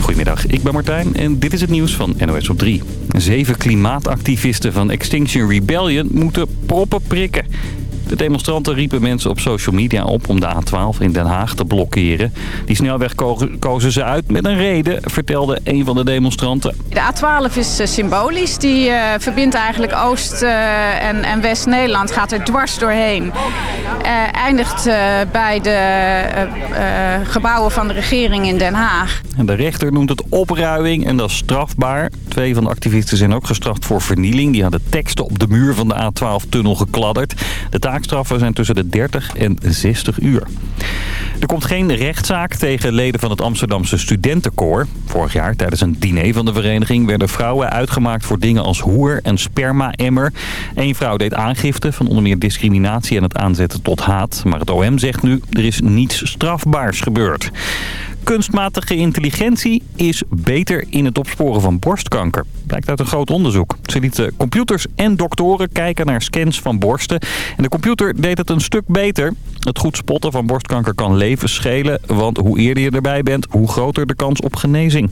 Goedemiddag, ik ben Martijn en dit is het nieuws van NOS op 3. Zeven klimaatactivisten van Extinction Rebellion moeten proppen prikken. De demonstranten riepen mensen op social media op om de A12 in Den Haag te blokkeren. Die snelweg kozen ze uit met een reden, vertelde een van de demonstranten. De A12 is eh, symbolisch. Die uh, verbindt eigenlijk Oost- uh, en, en West-Nederland. Gaat er dwars doorheen. eindigt bij de gebouwen van de regering in Den Haag. En de rechter noemt het opruiming en dat is strafbaar. Twee van de activisten zijn ook gestraft voor vernieling. Die hadden teksten op de muur van de A12-tunnel gekladderd. De taakstraffen zijn tussen de 30 en 60 uur. Er komt geen rechtszaak tegen leden van het Amsterdamse studentenkoor. Vorig jaar tijdens een diner van de vereniging werden vrouwen uitgemaakt voor dingen als hoer en sperma-emmer. Eén vrouw deed aangifte van onder meer discriminatie en het aanzetten tot haat. Maar het OM zegt nu, er is niets strafbaars gebeurd. Kunstmatige intelligentie is beter in het opsporen van borstkanker. Blijkt uit een groot onderzoek. Ze lieten computers en doktoren kijken naar scans van borsten. En de computer deed het een stuk beter. Het goed spotten van borstkanker kan levens schelen. Want hoe eerder je erbij bent, hoe groter de kans op genezing.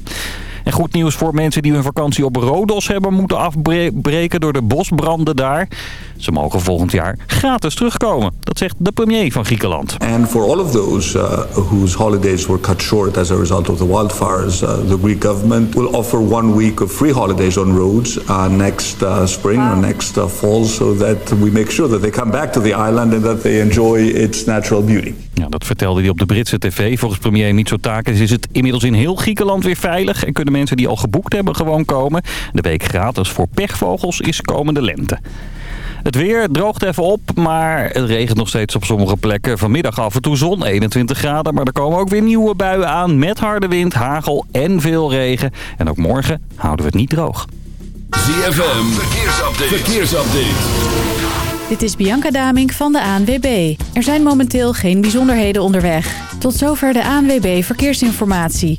En goed nieuws voor mensen die hun vakantie op Rodos hebben moeten afbreken door de bosbranden daar. Ze mogen volgend jaar gratis terugkomen. Dat zegt de premier van Griekenland. And for all of those uh, whose holidays were cut short as a result of the wildfires, uh, the Greek government will offer one week of free holidays on roads uh, next uh, spring or next uh, fall so that we make sure that they come back to the island and that they enjoy its natural beauty. Ja, dat vertelde hij op de Britse tv. Volgens premier Mitsotakis is het inmiddels in heel Griekenland weer veilig en kunnen mensen die al geboekt hebben gewoon komen. De week gratis voor pechvogels is komende lente. Het weer droogt even op, maar het regent nog steeds op sommige plekken. Vanmiddag af en toe zon, 21 graden. Maar er komen ook weer nieuwe buien aan met harde wind, hagel en veel regen. En ook morgen houden we het niet droog. ZFM, verkeersupdate. verkeersupdate. Dit is Bianca Damink van de ANWB. Er zijn momenteel geen bijzonderheden onderweg. Tot zover de ANWB Verkeersinformatie.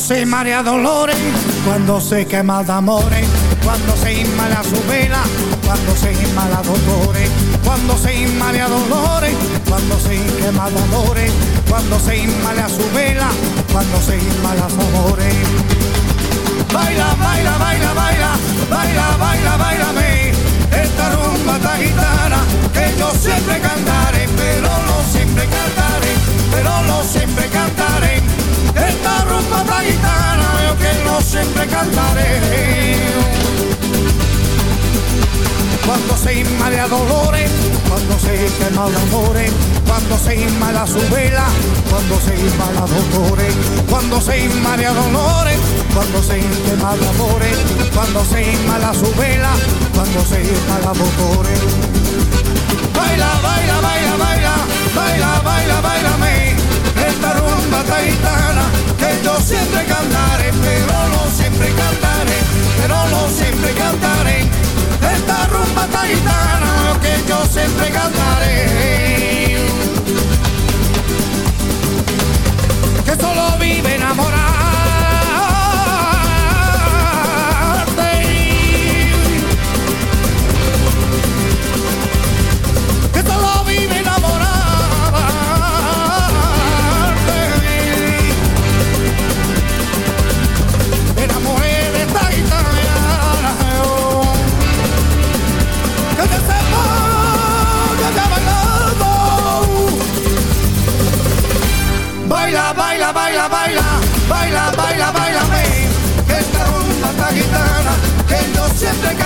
Se marea dolores, cuando se quema de amores, cuando se inmala su vela, cuando se inmala dolores, cuando se inmala dolores, cuando se quema de amores, cuando se inmala su vela, cuando se inmala su amores. Baila, baila, baila, baila, baila, baila, bailame, esta rumba esta guitarra Cuando se inmala dolores, cuando se quema el amores, cuando se inmala su vela, cuando se inmala dolores, cuando se inmala dolores, cuando se quema el amores, cuando se inmala su vela, cuando se inmala dolores. Baila, baila, baila, baila, baila, baila, baila, me esta rumba taitana que yo siempre cantaré, pero no siempre cantaré, pero no siempre cantaré. Esta rumba taitana que yo siempre cantaré. Que solo vive enamorado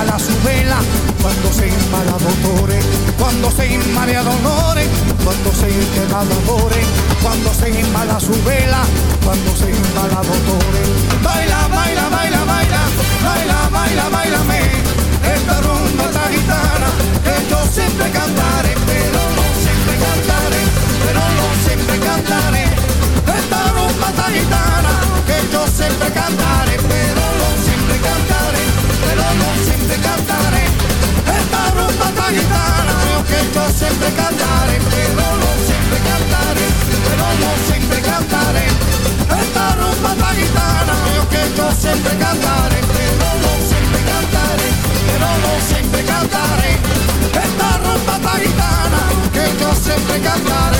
inmala su vela, cuando se inmala dolores, cuando se marea dolores, cuando se el amores, cuando se inmala su vela, cuando se inmala dolores. Baila, baila, baila, baila, baila, baila, baila, me, esta rumba esta gitana, que yo siempre cantaré, pero no siempre cantaré, pero no siempre cantaré, esta rumba esta gitana yo sempre cantare, però sempre cantare, però non sempre cantare, però non sempre cantare. Esta rumba ta gitana, yo sempre cantare, però non sempre cantare, però non sempre cantare. Esta rumba ta gitana, che yo sempre cantare.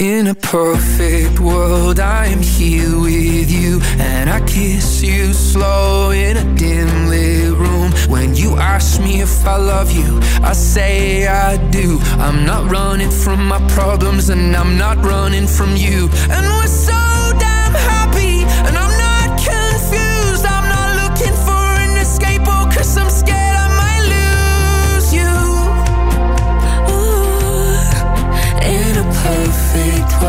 in a perfect world I am here with you And I kiss you slow in a dim lit room. When you ask me if I love you I say I do. I'm not running from my problems And I'm not running from you. And we're so damn happy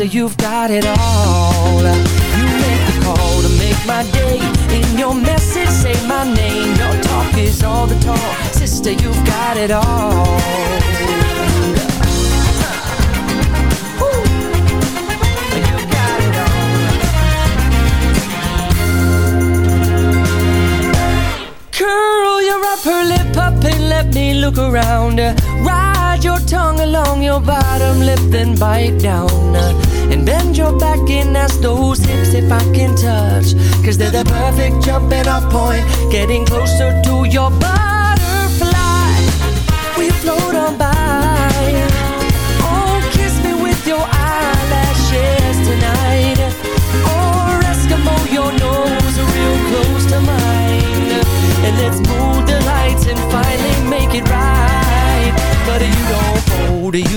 Sister, you've got it all. You make the call to make my day. In your message, say my name. Your talk is all the talk. Sister, you've got it all. Curl your upper lip up and let me look around. Ride your tongue along your bottom lip, then bite down. And bend your back and ask those hips if I can touch. Cause they're the perfect jumping off point, getting closer to your butterfly. We float on by.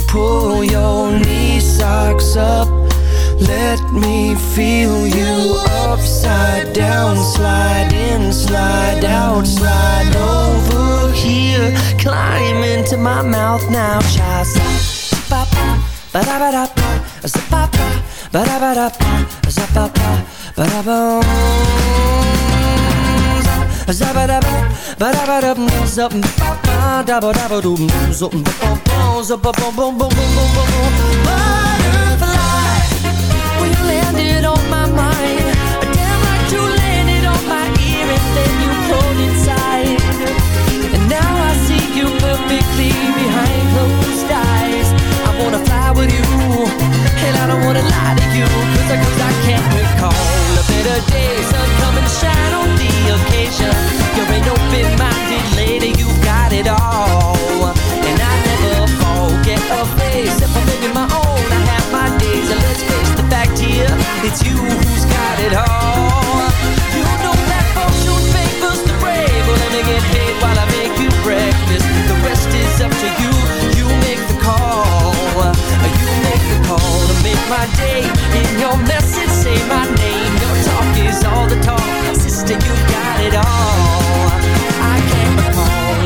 pull your knee socks up. Let me feel you upside down, slide in, slide out, slide over here. Climb into my mouth now, child. Ba ba da ba da ba, ba ba da ba da ba, ba ba ba da ba. Zabba-dabba, ba-dabba-dum, zup, ba-ba, dabba-dabba-dum, zup, ba-bum, zup, ba-bum, bum, bum, bum, bum, bum, bum. Butterfly, when you landed on my mind, damn like you landed on my ear and then you pulled inside. And now I see you perfectly behind closed eyes. I wanna fly with you, and I don't wanna lie to you, cause I can't recall a better day. Sun come and shine on the occasion. You're an open-minded lady, you it all. And I never forget a face. My own, I have my days. And let's face the fact here, it's you who's got it all. You know that favors the brave. Well, let me get paid while I make you breakfast. The rest is up to you. You make the call. You make the call to make my day. In your message, say my name. Your talk is all the talk. Sister, you got it all.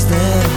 is there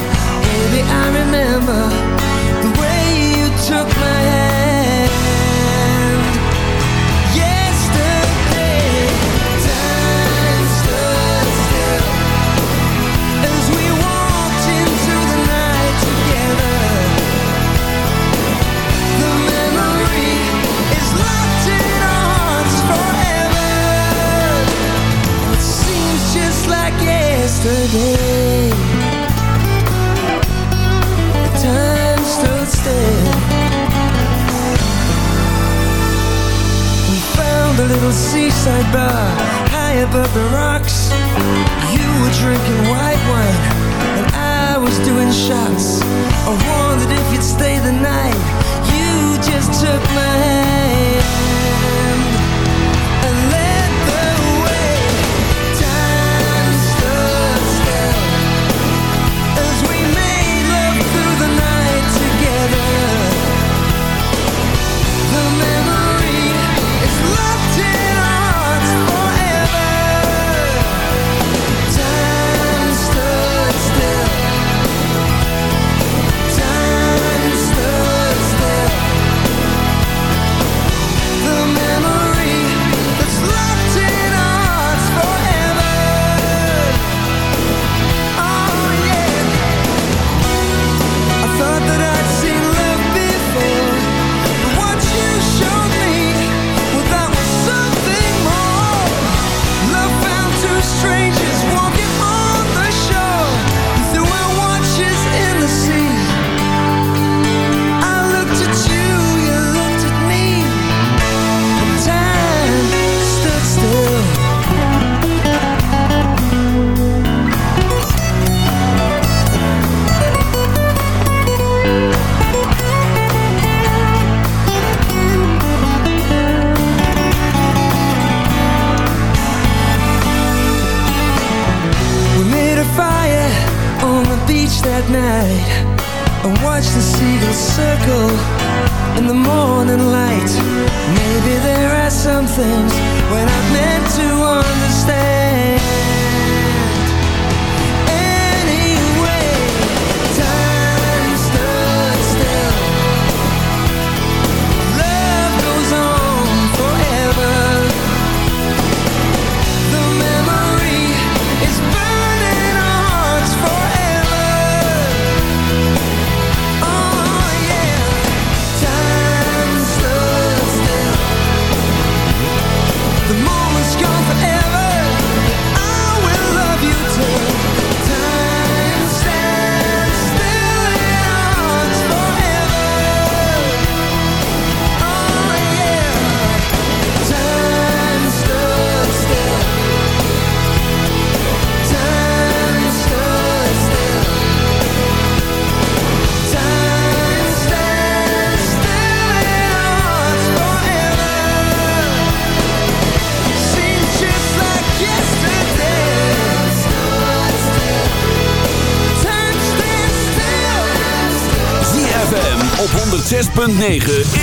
106.9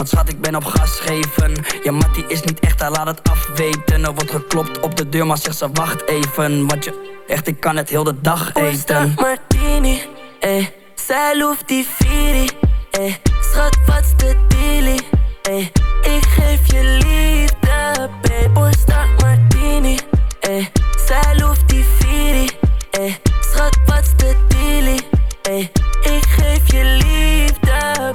Want schat, ik ben op gas geven Ja, Mattie is niet echt, hij laat het afweten Er wordt geklopt op de deur, maar zegt ze wacht even Want je, echt, ik kan het heel de dag eten Oorstart martini, eh. Zij loeft die Firi, eh. Schat, wat's de dealie, eh. Ik geef je liefde, babe. Oorstart martini, eh. Zij loeft die Firi, eh. Schat, wat's de dealie, eh. Ik geef je liefde,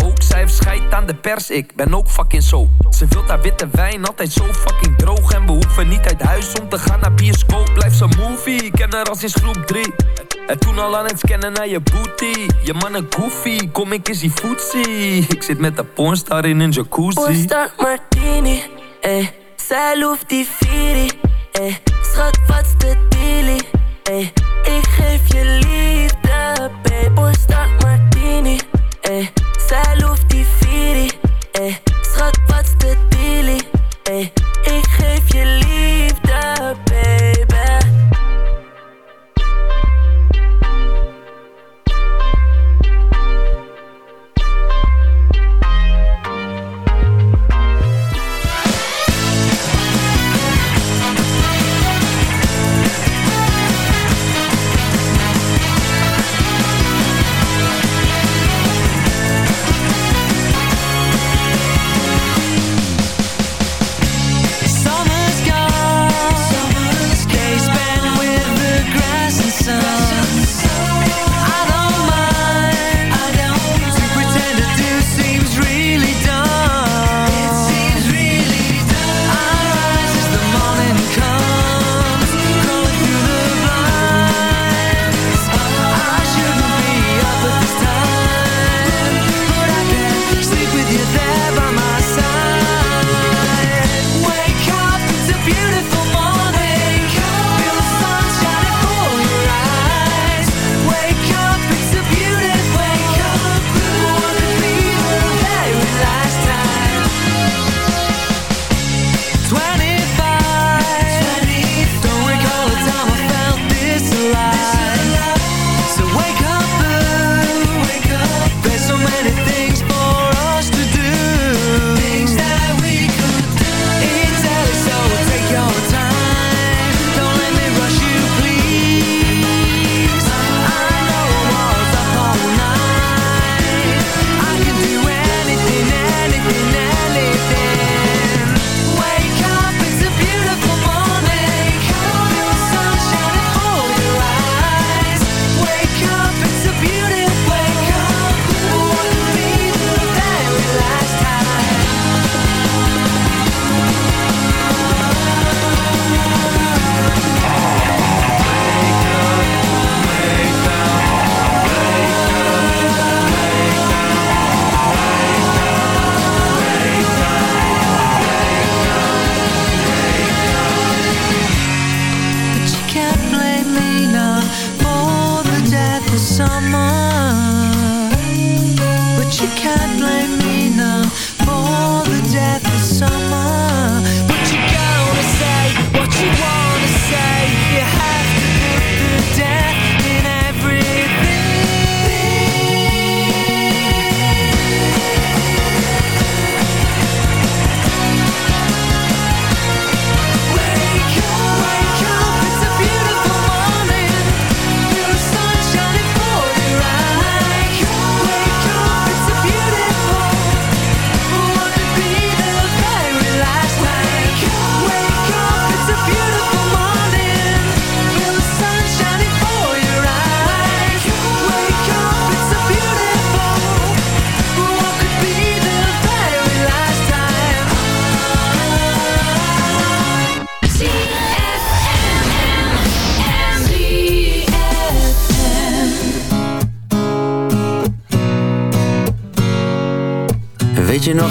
ook. Zij heeft aan de pers, ik ben ook fucking zo. Ze wilt haar witte wijn, altijd zo fucking droog. En we hoeven niet uit huis om te gaan naar bioscoop. Blijf ze movie, ik ken haar al sinds groep 3. En toen al aan het scannen naar je booty. Je mannen goofy, kom ik eens die footsie. Ik zit met de pornstar in een jacuzzi. Oorstart martini, eh. Zij loeft die Firi, eh. Schat, wat's de dealie, eh. Ik geef je liefde, babe. Oorstart martini, eh. Die Firi, eh. Schat,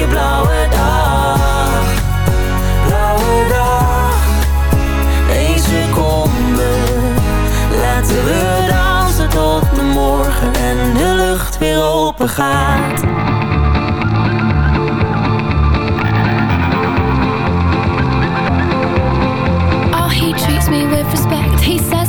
Je blauwe dag. Blauwe dag. Eén seconde. Laten we dansen tot de morgen En de lucht weer open gaat. Oh, he treats me with respect.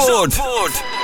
Zandvoort. Zandvoort.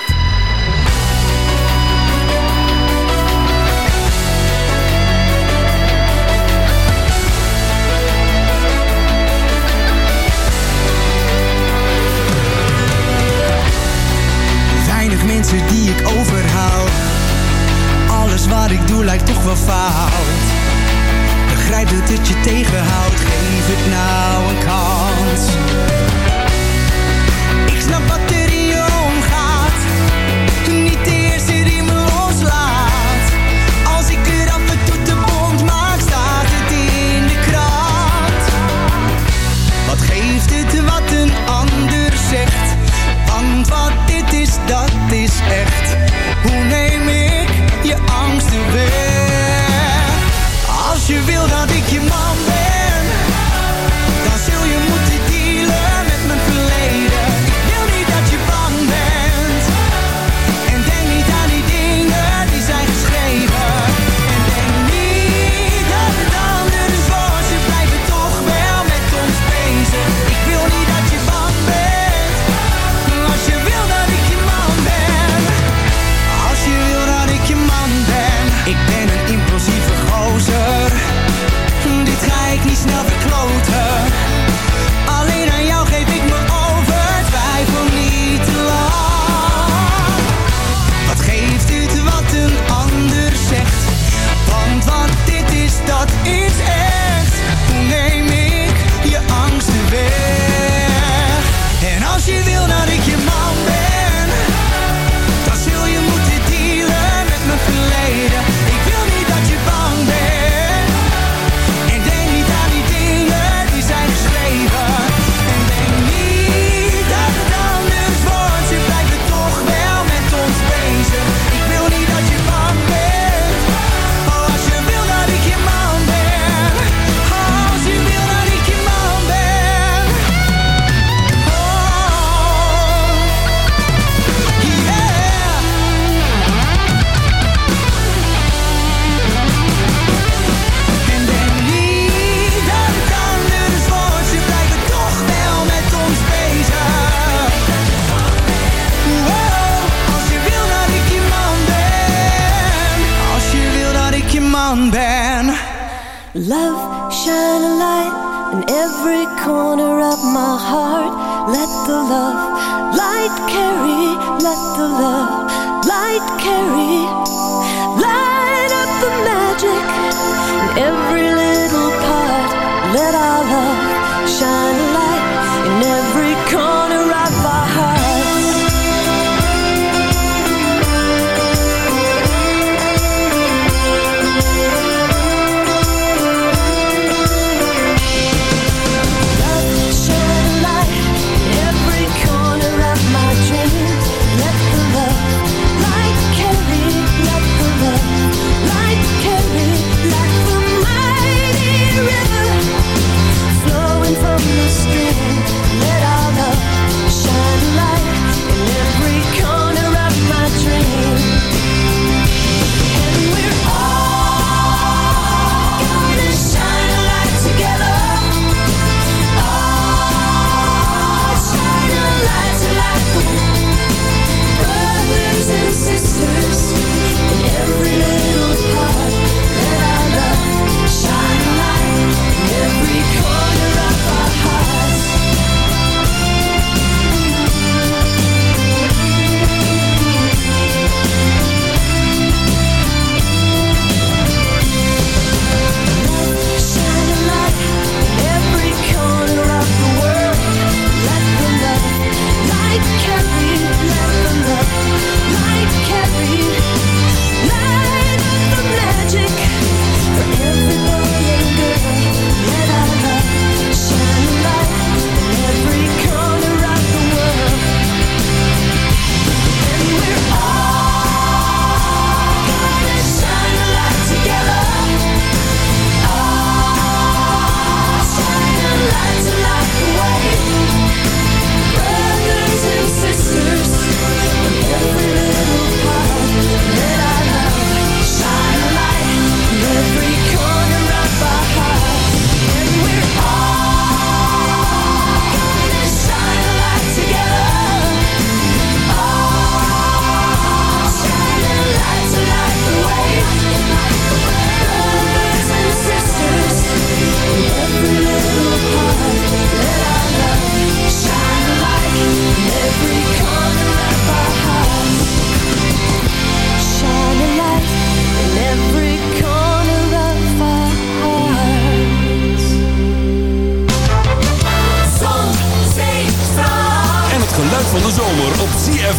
of your skin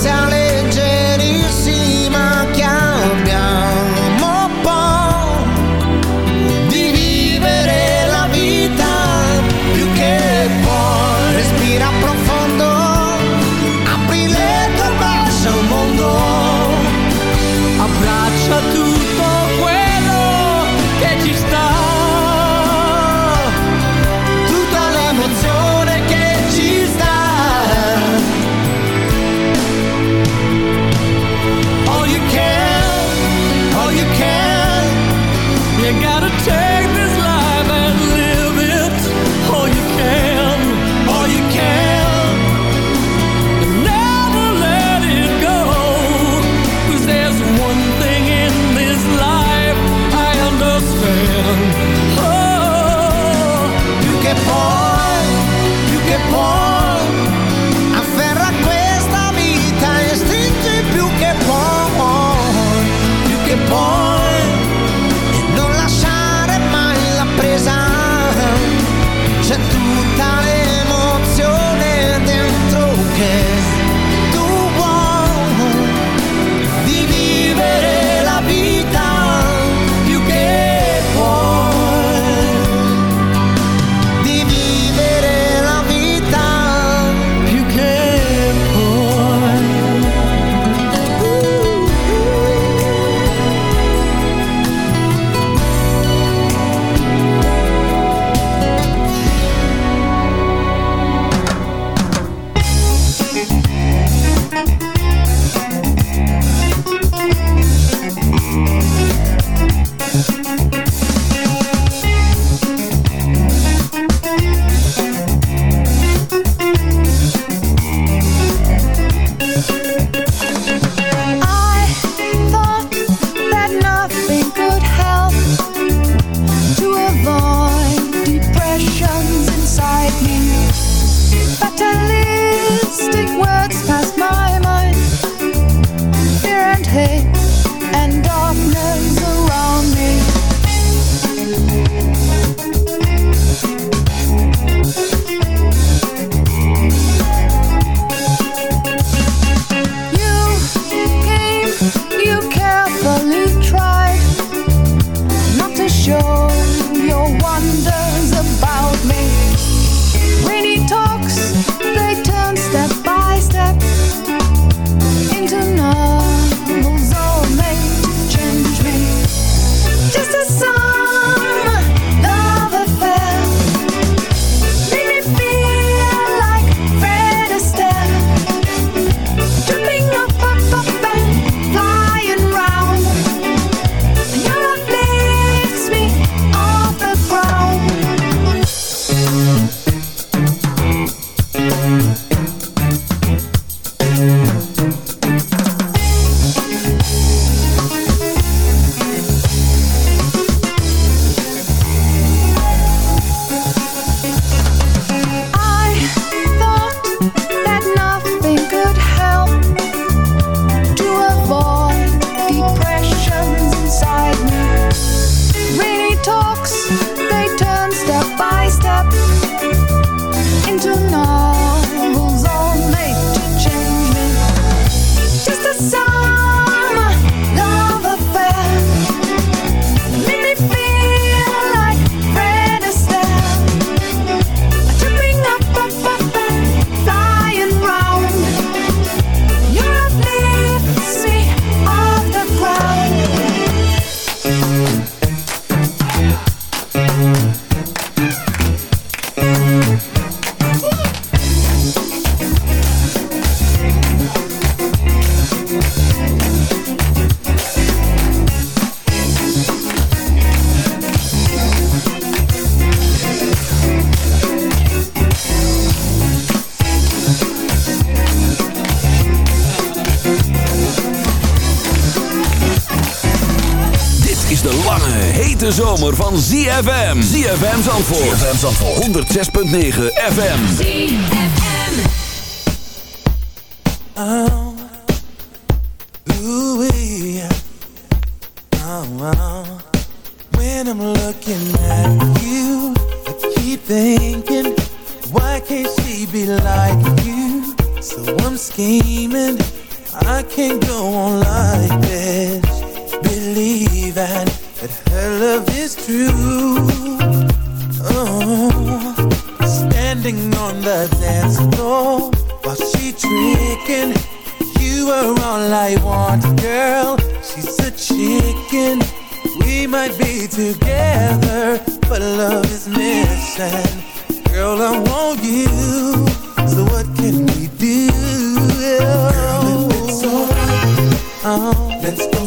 sound ZFM. ZFM Zandvoort. ZFM Zandvoort. 106.9 FM. ZFM. Oh, ooh, yeah. Oh, oh. When I'm looking at you, I keep thinking, why can't she be like you? So I'm scheming, I can't go on like this. Believing that her love is true. Oh, standing on the dance floor while she tricking. You are all I want, girl. She's a chicken. We might be together, but love is missing. Girl, I want you. So what can we do? Girl, it's alright, oh, let's go